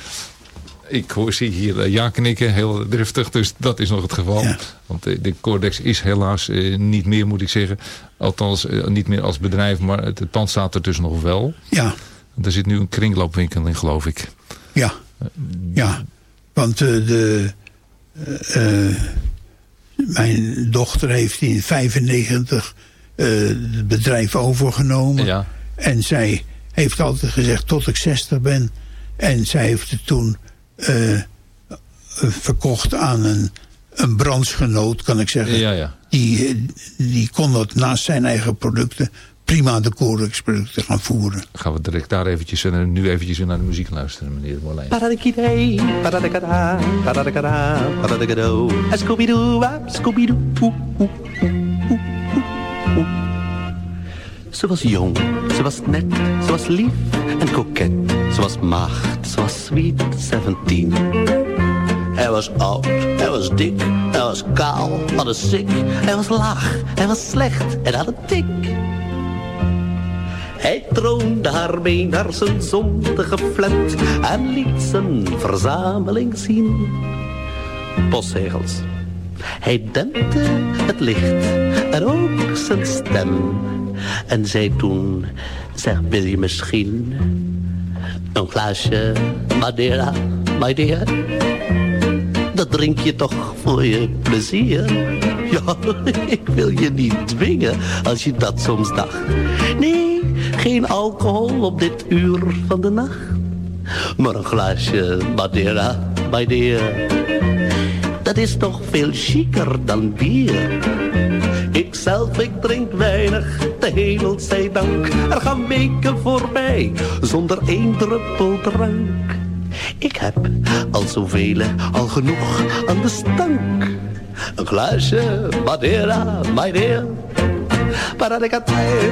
Ik hoor, zie hier eh, ja knikken, heel driftig, dus dat is nog het geval. Want eh, de Cordex is helaas eh, niet meer, moet ik zeggen. Althans, eh, niet meer als bedrijf, maar het, het pand staat er dus nog wel. Ja. Er zit nu een kringloopwinkel in, geloof ik. Ja. Ja. Want de... mijn dochter heeft in 95 eh, het bedrijf overgenomen. Ja. En zij heeft altijd gezegd tot ik 60 ben. En zij heeft het toen eh, eh, verkocht aan een, een brandsgenoot, kan ik zeggen. Ja, ja. Die, eh, die kon dat naast zijn eigen producten prima de Corex-producten gaan voeren. Gaan we direct daar eventjes en nu eventjes naar de muziek luisteren, meneer Molijn. Paradikidee, paradikada, paradikada, paradikado. En Scooby-Doo, wap, Scooby-Doo. Ze was jong, ze was net, ze was lief en koket. Ze was maagd, ze was sweet 17. Hij was oud, hij was dik, hij was kaal, had een sik. Hij was laag, hij was slecht en had een tik. Hij troonde haar mee naar zijn zondige flat en liet zijn verzameling zien. Postzegels. Hij dempte het licht en ook zijn stem. En zei toen, zeg wil je misschien een glaasje Madeira, my dear? Dat drink je toch voor je plezier? Ja, <laughs> ik wil je niet dwingen als je dat soms dacht. Nee, geen alcohol op dit uur van de nacht. Maar een glaasje Madeira, my dear. Dat is toch veel chiquer dan bier. Ikzelf, ik drink weinig, de hemel zij dank. Er gaan weken voorbij, zonder één druppel drank. Ik heb al zoveel, al genoeg aan de stank. Een glaasje Madeira, my dear. Paradikatai,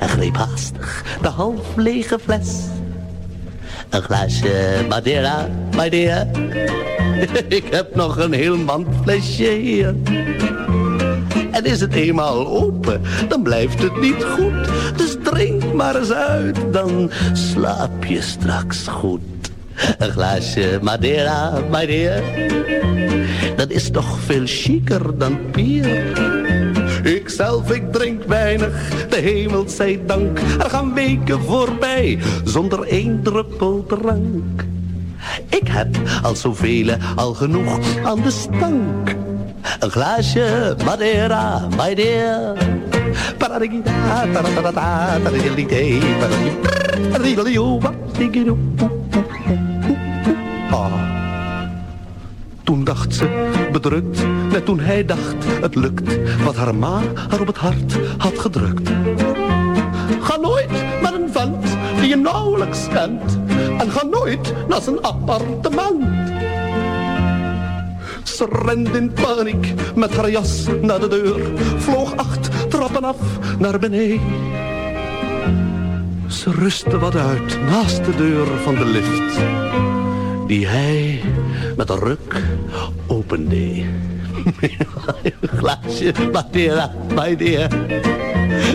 En greep haastig de half lege fles. Een glaasje Madeira, my dear. <laughs> Ik heb nog een heel mand flesje hier. En is het eenmaal open, dan blijft het niet goed. Dus drink maar eens uit, dan slaap je straks goed. Een glaasje Madeira, my dear. Dat is toch veel chiquer dan bier. Ikzelf, ik drink weinig, de hemel zij dank. Er gaan weken voorbij, zonder één druppel drank. Ik heb al zoveel, al genoeg aan de stank. Een glaasje Madeira, my dear. Ah. Toen dacht ze, bedrukt, net toen hij dacht, het lukt, wat haar ma haar op het hart had gedrukt. Ga nooit met een vent die je nauwelijks kent, en ga nooit naar zijn appartement. Ze rende in paniek met haar jas naar de deur, vloog acht trappen af naar beneden. Ze rustte wat uit naast de deur van de lift, die hij met een ruk opende. Een <laughs> glaasje Madeira, my dear.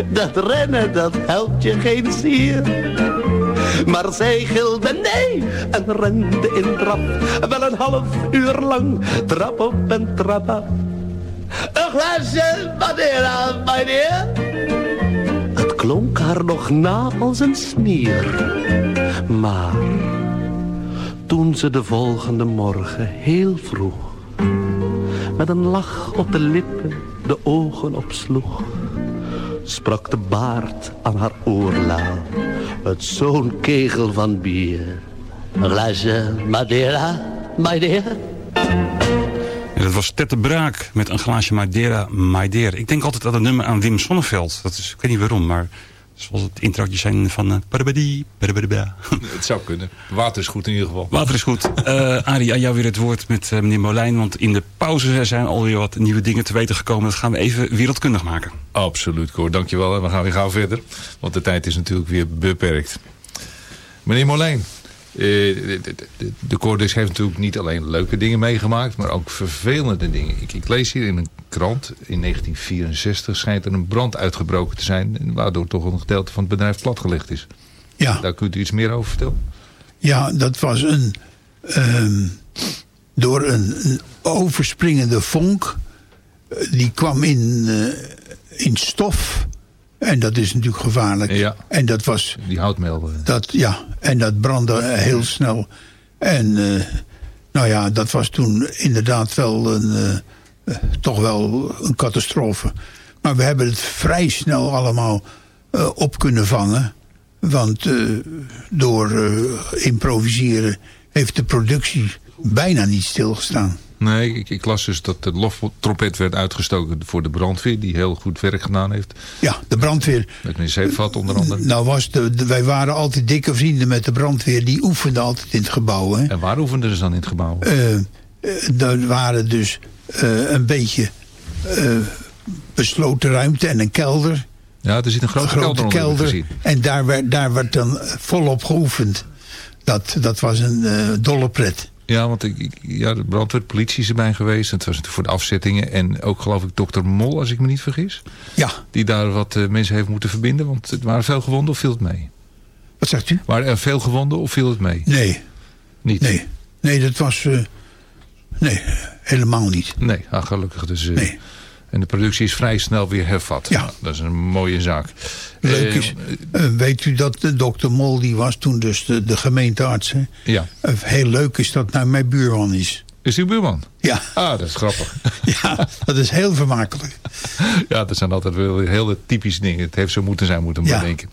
Dat rennen, dat helpt je geen zier. Maar zij gilde nee en rende in draf. Wel een half uur lang, trap op en trap af. Een glaasje Madeira, my dear. Het klonk haar nog na als een smier. Maar toen ze de volgende morgen heel vroeg met een lach op de lippen de ogen opsloeg, sprak de baard aan haar oorlaal met zo'n kegel van bier. Glaasje Madeira, my dear. En dat was Tette Braak met een glaasje Madeira, my dear. Ik denk altijd aan het nummer aan Wim Sonneveld. Dat is, ik weet niet waarom, maar zoals het introotje zijn van... Uh, parabadaba. <laughs> Het zou kunnen. Water is goed in ieder geval. Water is goed. Uh, Arie, aan jou weer het woord met uh, meneer Molijn. Want in de pauze zijn alweer wat nieuwe dingen te weten gekomen. Dat gaan we even wereldkundig maken. Absoluut, Cor. Dankjewel. We gaan weer gauw verder. Want de tijd is natuurlijk weer beperkt. Meneer Molijn. de, de, de, heeft natuurlijk niet alleen leuke dingen meegemaakt, maar ook vervelende dingen. Ik, ik, lees hier in een krant, in 1964 schijnt er een brand uitgebroken te zijn, waardoor toch een gedeelte van het bedrijf platgelegd is. Ja. Daar kunt u iets meer over vertellen? Ja, dat was een, um, door een, een overspringende vonk. eh, Die kwam in, eh, in stof. En dat is natuurlijk gevaarlijk. Ja. En dat was Die houtmelden. dat, ja, en dat brandde heel snel. En eh, nou ja, dat was toen inderdaad wel een, toch wel een catastrofe. Maar we hebben het vrij snel allemaal eh, op kunnen vangen. Want eh, door eh, improviseren heeft de productie bijna niet stilgestaan. Nee, ik, ik las dus dat de loftrompet werd uitgestoken voor de brandweer... die heel goed werk gedaan heeft. Ja, de brandweer. Met meneer Zeevat onder andere. Nou was de, de- wij waren altijd dikke vrienden met de brandweer. Die oefenden altijd in het gebouw. Hè. En waar oefenden ze dan in het gebouw? Eh, eh, er waren dus eh, een beetje eh, besloten ruimte en een kelder. Ja, er zit een grote, kelder heb ik gezien. En daar werd, daar werd dan volop geoefend. Dat, dat was een eh, dolle pret. Ja, want ik, ik- ja, de brandweer, politie is erbij geweest. Het was natuurlijk voor de afzettingen. En ook geloof ik dokter Mol, als ik me niet vergis. Ja. Die daar wat mensen heeft moeten verbinden. Want het waren veel gewonden of viel het mee? Wat zegt u? Waren er veel gewonden of viel het mee? Nee. Niet? Nee, nee dat was... nee, helemaal niet. Nee, ah, gelukkig. Dus, eh, En de productie is vrij snel weer hervat. Ja. dat is een mooie zaak. Leuk Eh, is, eh, weet u dat de dokter Mol, die was toen dus de, de gemeentearts. Hè? Ja. Eh, heel leuk is dat nou mijn buurman is. Is die buurman? Ja. Ah, dat is grappig. <laughs> ja, dat is heel vermakelijk. <laughs> ja, dat zijn altijd wel hele typische dingen. Het heeft zo moeten zijn, moeten we Ja. denken.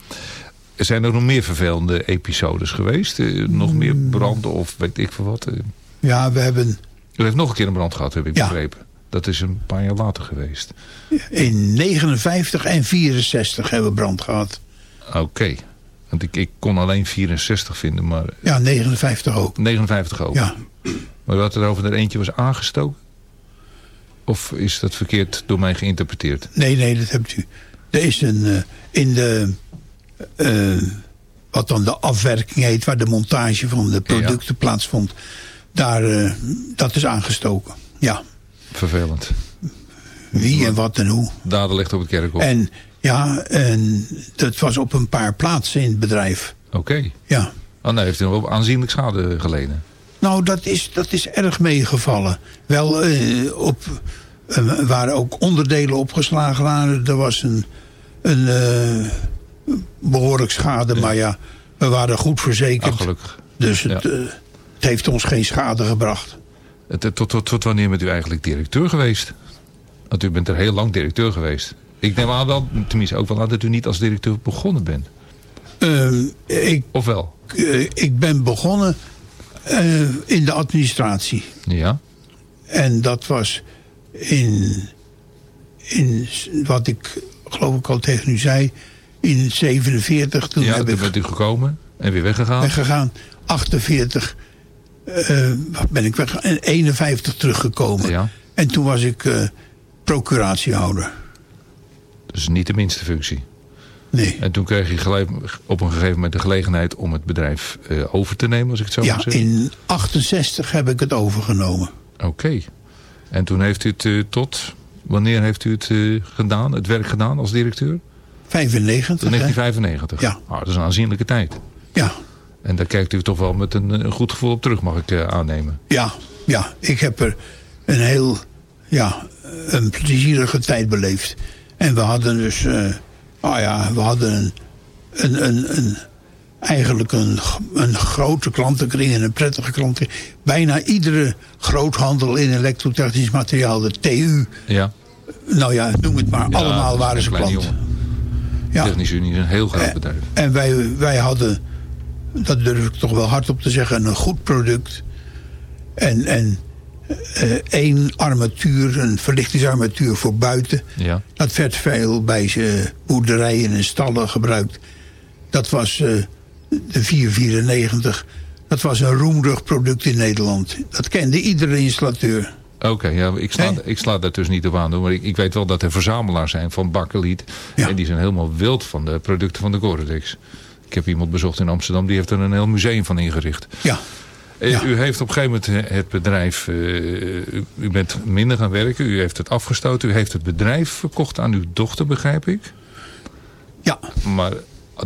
Er zijn er nog meer vervelende episodes geweest? Eh, nog meer Mm. branden of weet ik veel wat? Eh, Ja, we hebben U heeft nog een keer een brand gehad, heb ik Ja. begrepen. Dat is een paar jaar later geweest. in 59 en 64 hebben we brand gehad. Oké. Want ik, ik kon alleen 64 vinden, maar... Ja, 59 ook. 59 ook. Ja. Maar wat er over er eentje was aangestoken? Of is dat verkeerd door mij geïnterpreteerd? Nee, nee, dat hebt u. Er is een, eh, in de, eh, wat dan de afwerking heet, waar de montage van de producten plaatsvond, daar, eh, dat is aangestoken. Ja, Vervelend. wie en wat en hoe. Dader ligt op het kerkhof. En ja, en dat was op een paar plaatsen in het bedrijf. Oké. Ja. Oh, nee, heeft hij wel aanzienlijk schade geleden. Nou, dat is, dat is erg meegevallen. Wel, eh, op, eh, waren ook onderdelen opgeslagen waren. Er was een, een eh, behoorlijk schade, maar ja, we waren goed verzekerd. Ah, gelukkig. Dus het, het heeft ons geen schade gebracht. Tot, tot, tot wanneer bent u eigenlijk directeur geweest? Want u bent er heel lang directeur geweest. Ik neem aan wel, tenminste ook wel aan dat u niet als directeur begonnen bent. Ehm, ik, Of wel? eh, ik ben begonnen eh, in de administratie. Ja. En dat was in, in wat ik geloof ik al tegen u zei, in 47. Toen ja, heb toen ik bent u gekomen en weer weggegaan. weggegaan. 48 eh, wat ben ik weg? En 51 teruggekomen. Ja. En toen was ik eh, procuratiehouder. Dus niet de minste functie. Nee. En toen kreeg je gelijk op een gegeven moment de gelegenheid om het bedrijf eh, over te nemen, als ik het zo Ja, mag zeggen. in 68 heb ik het overgenomen. Oké. En toen heeft u het eh, tot, wanneer heeft u het eh, gedaan, het werk gedaan als directeur? 95. Tot hè? 1995? Ja. Ah, dat is een aanzienlijke tijd. Ja. En daar kijkt u toch wel met een, een goed gevoel op terug, mag ik eh, aannemen. Ja, ja, ik heb er een heel, ja, een plezierige tijd beleefd. En we hadden dus, eh oh ja, we hadden een, een, een, een eigenlijk een, een grote klantenkring en een prettige klantenkring. Bijna iedere groothandel in elektrotechnisch materiaal, de TU, Ja. nou ja, noem het maar, Ja, allemaal waren ze klant. jongen. Ja. Technische Unie is een heel groot bedrijf. En wij, wij hadden, dat durf ik toch wel hardop te zeggen, een goed product. En, en eh, één armatuur, een verlichtingsarmatuur voor buiten. Ja. Dat werd veel bij ze boerderijen en stallen gebruikt. Dat was eh, de 494. Dat was een roemrug product in Nederland. Dat kende iedere installateur. Oké, ja, ik, sla, ik sla daar dus niet op aan. Maar ik, ik weet wel dat er verzamelaars zijn van bakkeliet. En die zijn helemaal wild van de producten van de Corodex. Ik heb iemand bezocht in Amsterdam, die heeft er een heel museum van ingericht. Ja. Eh, U heeft op een gegeven moment eh, het bedrijf, eh, u- bent minder gaan werken, u heeft het afgestoten. U heeft het bedrijf verkocht aan uw dochter, begrijp ik? Ja. Maar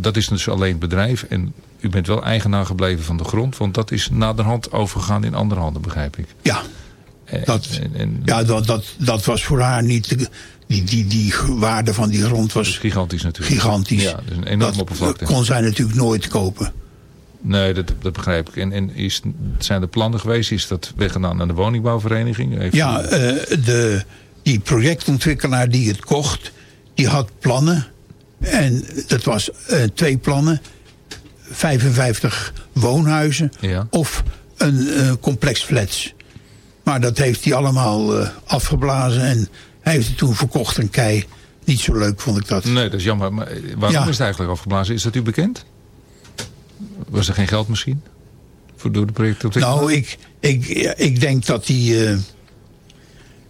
dat is dus alleen het bedrijf en u bent wel eigenaar gebleven van de grond. Want dat is naderhand overgegaan in andere handen, begrijp ik. Ja, dat, ja dat, dat, dat was voor haar niet... Die, die, die waarde van die grond was gigantisch natuurlijk. gigantisch. Ja, dus een enorme dat oppervlakte. kon zij natuurlijk nooit kopen. Nee, dat, dat begrijp ik. En, en is, zijn er plannen geweest? Is dat weggedaan aan de woningbouwvereniging? Heeft Ja, eh, de, die projectontwikkelaar die het kocht, die had plannen. En dat was eh, twee plannen. 55 woonhuizen Ja. of een eh, complex flats. Maar dat heeft hij allemaal afgeblazen en hij heeft het toen verkocht aan Kei. Niet zo leuk vond ik dat. Nee, dat is jammer. Maar eh, waarom Ja. is het eigenlijk afgeblazen? Is dat u bekend? Was er geen geld misschien? Voor door de projectontwikkelaar? Nou, ik, ik, ik denk dat hij, eh,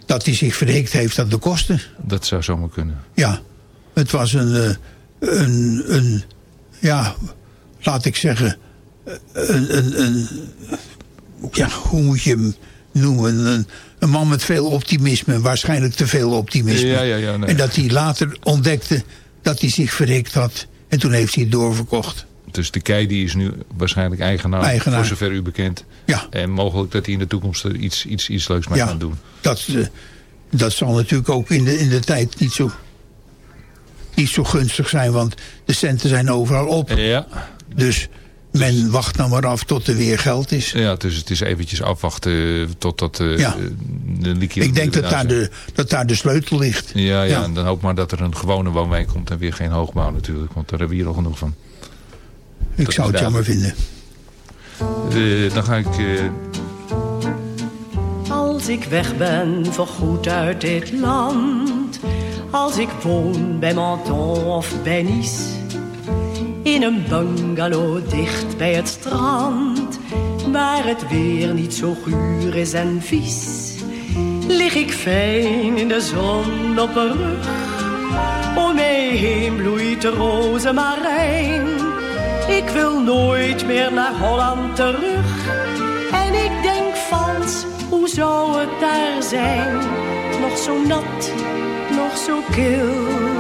dat hij zich verhikt heeft aan de kosten. Dat zou zomaar kunnen. Ja, het was een, eh, een, een ja, laat ik zeggen, een, een, een ja, hoe moet je hem noemen? Een, een man met veel optimisme, waarschijnlijk te veel optimisme. Ja, ja, ja, nee. En dat hij later ontdekte dat hij zich verhikt had. En toen heeft hij het doorverkocht. Dus de kei die is nu waarschijnlijk eigenaar, Eigenaar. voor zover u bekend. Ja. En mogelijk dat hij in de toekomst er iets, iets, iets leuks mee Ja. gaat doen. Dat, eh, dat zal natuurlijk ook in de, in de tijd niet zo, niet zo gunstig zijn. Want de centen zijn overal op. Ja. Dus men wacht nou maar af tot er weer geld is. Ja, dus het is eventjes afwachten totdat eh, Ja. de liquide... Ik denk dat daar, de, dat daar de sleutel ligt. Ja, ja, Ja. en dan hoop maar dat er een gewone woonwijk komt en weer geen hoogbouw natuurlijk. Want daar hebben we hier al genoeg van. Ik Dat zou het jammer vinden. Eh, dan ga ik... eh, Als ik weg ben voorgoed uit dit land, als ik woon bij Menton of bij Nice, in een bungalow dicht bij het strand, waar het weer niet zo guur is en vies, lig ik fijn in de zon op een rug. Om mij heen bloeit de rozemarijn. Ik wil nooit meer naar Holland terug. En ik denk Frans, hoe zou het daar zijn? Nog zo nat, nog zo kil.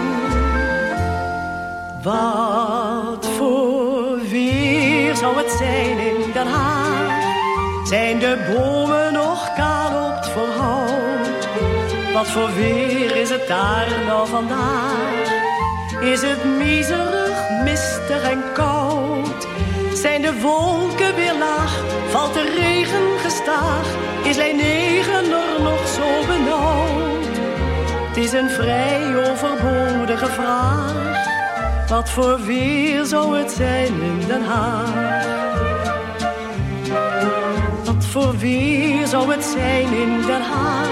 Wat voor weer zou het zijn in Den Haag? Zijn de bomen nog kaal op het verhout? Wat voor weer is het daar nou vandaag? Is het miserig, mistig en koud? Zijn de wolken weer laag? Valt de regen gestaag? Is lijn 9 er nog zo benauwd? Het is een vrij overbodige vraag. Wat voor weer zou het zijn in Den Haag? Wat voor weer zou het zijn in Den Haag?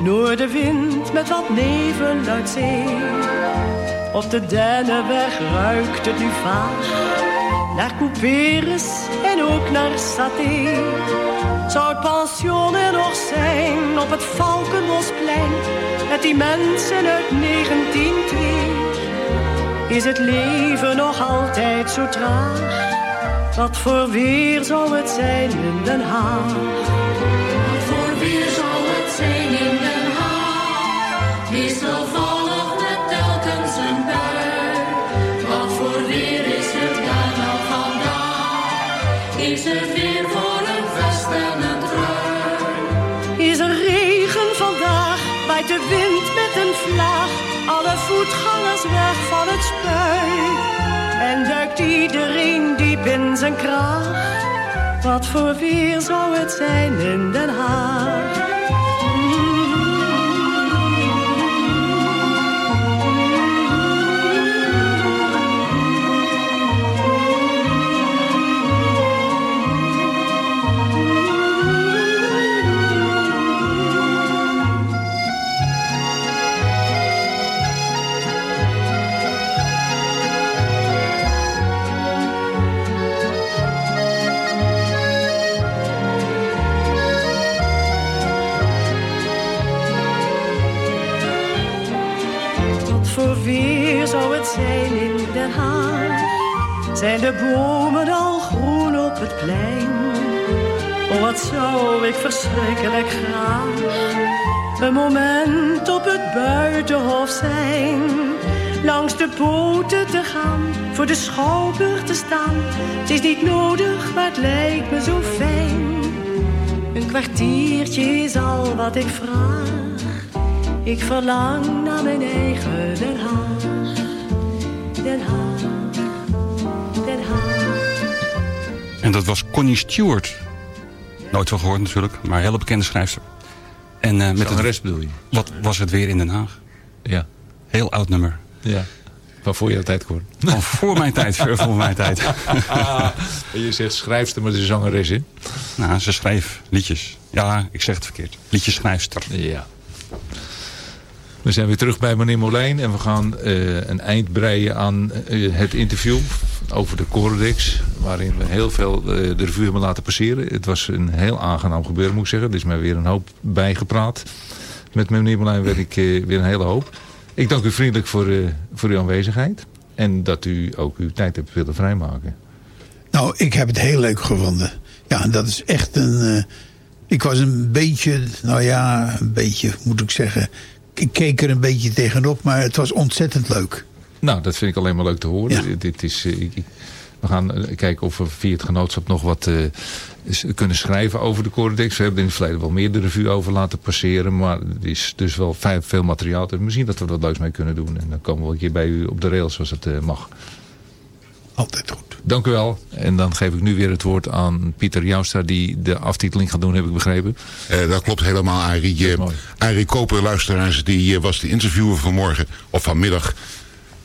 Noordenwind met wat nevel uit zee. Op de Dennenweg ruikt het nu vaag. Naar couperus en ook naar saté. Zou het pension er nog zijn op het Valkenbosplein. Met die mensen uit 1902. Is het leven nog altijd zo traag? Wat voor weer zou het zijn in Den Haag? Wat voor weer zou het zijn in Den Haag? Wisselvallig met telkens een bui. Wat voor weer is het daar nou vandaag? Is het weer voor een vest en een trui? Is er regen vandaag? Waait de wind met een vlaag? Voetgangers weg van het spui. En duikt iedereen diep in zijn kraag? Wat voor weer zou het zijn in Den Haag? Zijn de bomen al groen op het plein? Oh, wat zou ik verschrikkelijk graag een moment op het buitenhof zijn. langs de poten te gaan, voor de schouwburg te staan. Het is niet nodig, maar het lijkt me zo fijn. Een kwartiertje is al wat ik vraag. Ik verlang naar mijn eigen Den Haag. Den Haag, dat was Connie Stewart. Nooit van gehoord natuurlijk, maar een hele bekende schrijfster. En uh, met rest bedoel je? Wat was het weer in Den Haag? Ja. Heel oud nummer. Ja. Van voor jouw tijd, Cor. Van voor mijn tijd, <laughs> voor mijn tijd. <laughs> je zegt schrijfster, maar ze is zangeres in. Nou, ze schreef liedjes. Ja, ik zeg het verkeerd. Liedjes schrijfster. Ja. We zijn weer terug bij meneer Molijn en we gaan uh, een eind breien aan uh, het interview over de Corodex. Waarin we heel veel uh, de revue hebben laten passeren. Het was een heel aangenaam gebeuren moet ik zeggen. Er is mij weer een hoop bijgepraat. Met meneer Molijn werd ik weer een hele hoop. Ik dank u vriendelijk voor, voor uw aanwezigheid. En dat u ook uw tijd hebt willen vrijmaken. Nou, ik heb het heel leuk gevonden. Ja, dat is echt een... ik was een beetje, nou ja, een beetje moet ik zeggen ik keek er een beetje tegenop, maar het was ontzettend leuk. Nou, dat vind ik alleen maar leuk te horen. Dit is, eh, we gaan eh, kijken of we via het genootschap nog wat uh, kunnen schrijven over de Coredex. We hebben in het verleden wel meer de revue over laten passeren. Maar er is dus wel veel materiaal. Dus misschien dat we er leuks mee kunnen doen. En dan komen we een keer bij u op de rails als het mag. Altijd goed. Dank u wel. En dan geef ik nu weer het woord aan Pieter Joustra die de aftiteling gaat doen, heb ik begrepen. Uh, dat klopt helemaal, Arie. Arie Koper, luisteraars, die was de interviewer vanmorgen of vanmiddag.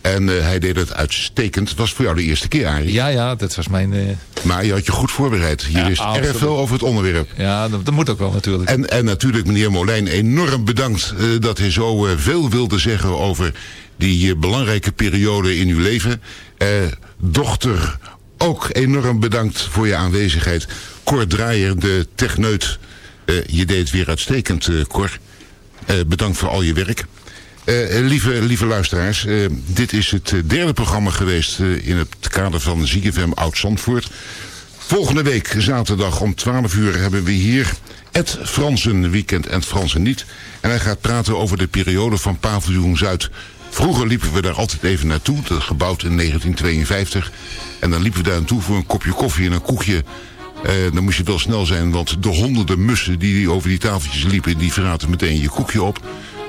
En hij deed het uitstekend. Het was voor jou de eerste keer, Arie. Ja, ja, dat was mijn... Maar je had je goed voorbereid. Je ja, wist absoluut. erg veel over het onderwerp. Ja, dat, dat, moet ook wel natuurlijk. En, en natuurlijk meneer Molijn, enorm bedankt dat hij zo veel wilde zeggen over die belangrijke periode in uw leven. dochter ook enorm bedankt voor je aanwezigheid. Cor Draaier, de techneut. Je deed het weer uitstekend, Cor. Bedankt voor al je werk. Lieve, lieve luisteraars, dit is het derde programma geweest in het kader van ZFM Oud-Zandvoort. Volgende week, zaterdag om 12 uur, hebben we hier Ed Fransen, weekend en Fransen niet. En hij gaat praten over de periode van Paviljoen Zuid Vroeger liepen we daar altijd even naartoe. Dat gebouwd in 1952. En dan liepen we daar naartoe voor een kopje koffie en een koekje. Eh, dan moest je wel snel zijn, want de honderden mussen die over die tafeltjes liepen... die verraten meteen je koekje op.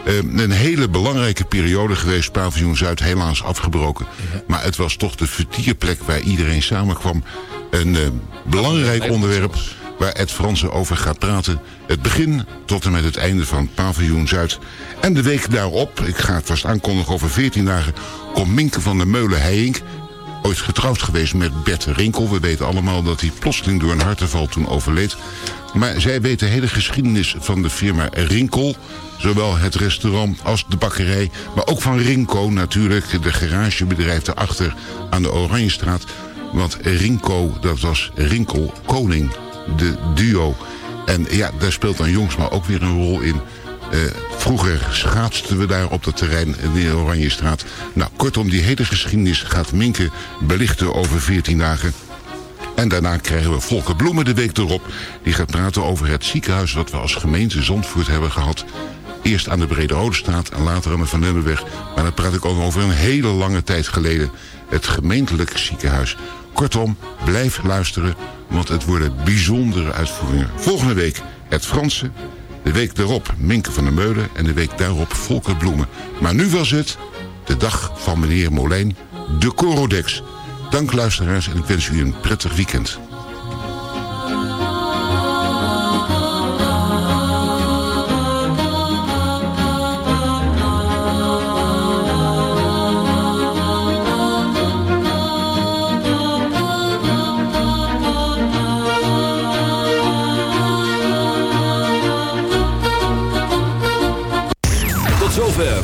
Uh, een hele belangrijke periode geweest. Paviljoen Zuid helaas afgebroken. Maar het was toch de vertierplek waar iedereen samenkwam. Een uh, belangrijk onderwerp waar Ed Fransen over gaat praten. Het begin tot en met het einde van Paviljoen Zuid. En de week daarop, ik ga het vast aankondigen over 14 dagen... komt Minke van der Meulen Heijink. Ooit getrouwd geweest met Bert Rinkel. We weten allemaal dat hij plotseling door een harteval toen overleed. Maar zij weet de hele geschiedenis van de firma Rinkel. Zowel het restaurant als de bakkerij. Maar ook van Rinko natuurlijk. De garagebedrijf daarachter aan de Oranjestraat. Want Rinko, dat was Rinkel Koning de duo. En ja, daar speelt dan Jongsma ook weer een rol in. Uh, vroeger schaatsten we daar op dat terrein in de Oranjestraat. Nou, kortom, die hele geschiedenis gaat Minke belichten over 14 dagen. En daarna krijgen we Volker Bloemen de week erop. Die gaat praten over het ziekenhuis wat we als gemeente Zandvoort hebben gehad. Eerst aan de Brede Odestraat en later aan de Van Lemmenweg. Maar dan praat ik ook over een hele lange tijd geleden. Het gemeentelijk ziekenhuis. Kortom, blijf luisteren, want het worden bijzondere uitvoeringen. Volgende week het Franse, de week daarop Minke van der Meulen... en de week daarop Volker Bloemen. Maar nu was het de dag van meneer Molijn, de Corodex. Dank luisteraars en ik wens u een prettig weekend.